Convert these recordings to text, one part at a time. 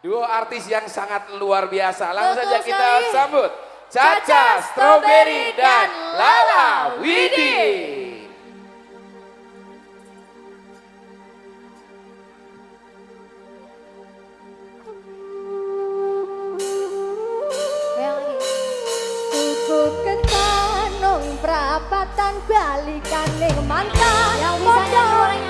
Duo artis yang sangat luar biasa. Langsung saja kita sambut Caca Strawberry dan Lala Widi. Widi. Goyang lagi. Tuku ketanung perapatan balikan ning mantan Yang bisa nyanyi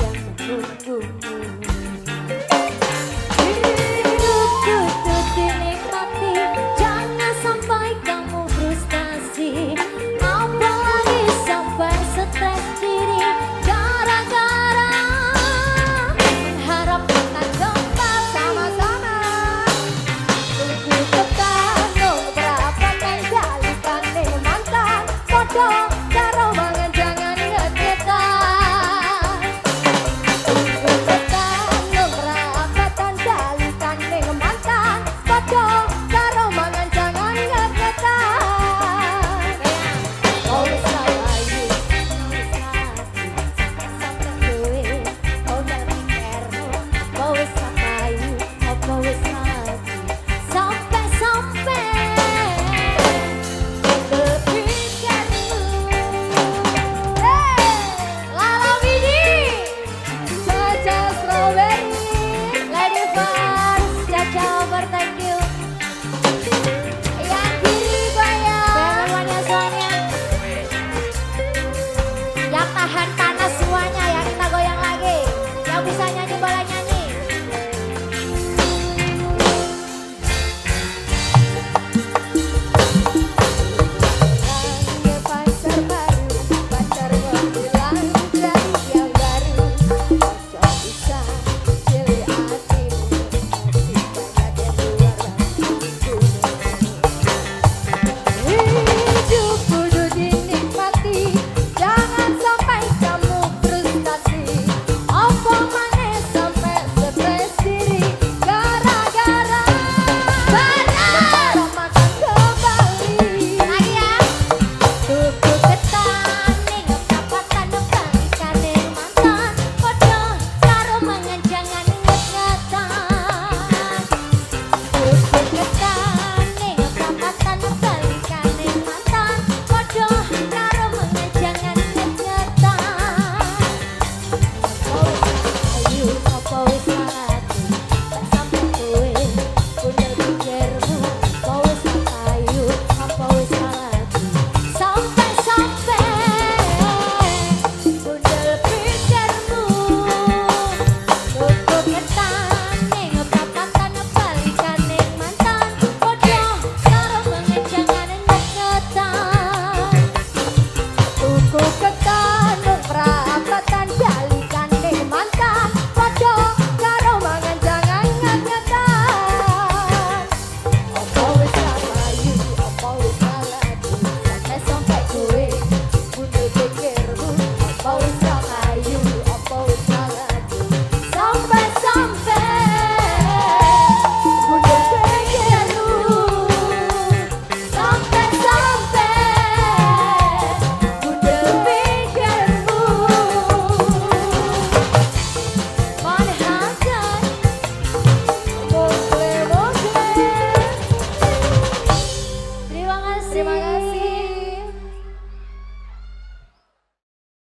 carro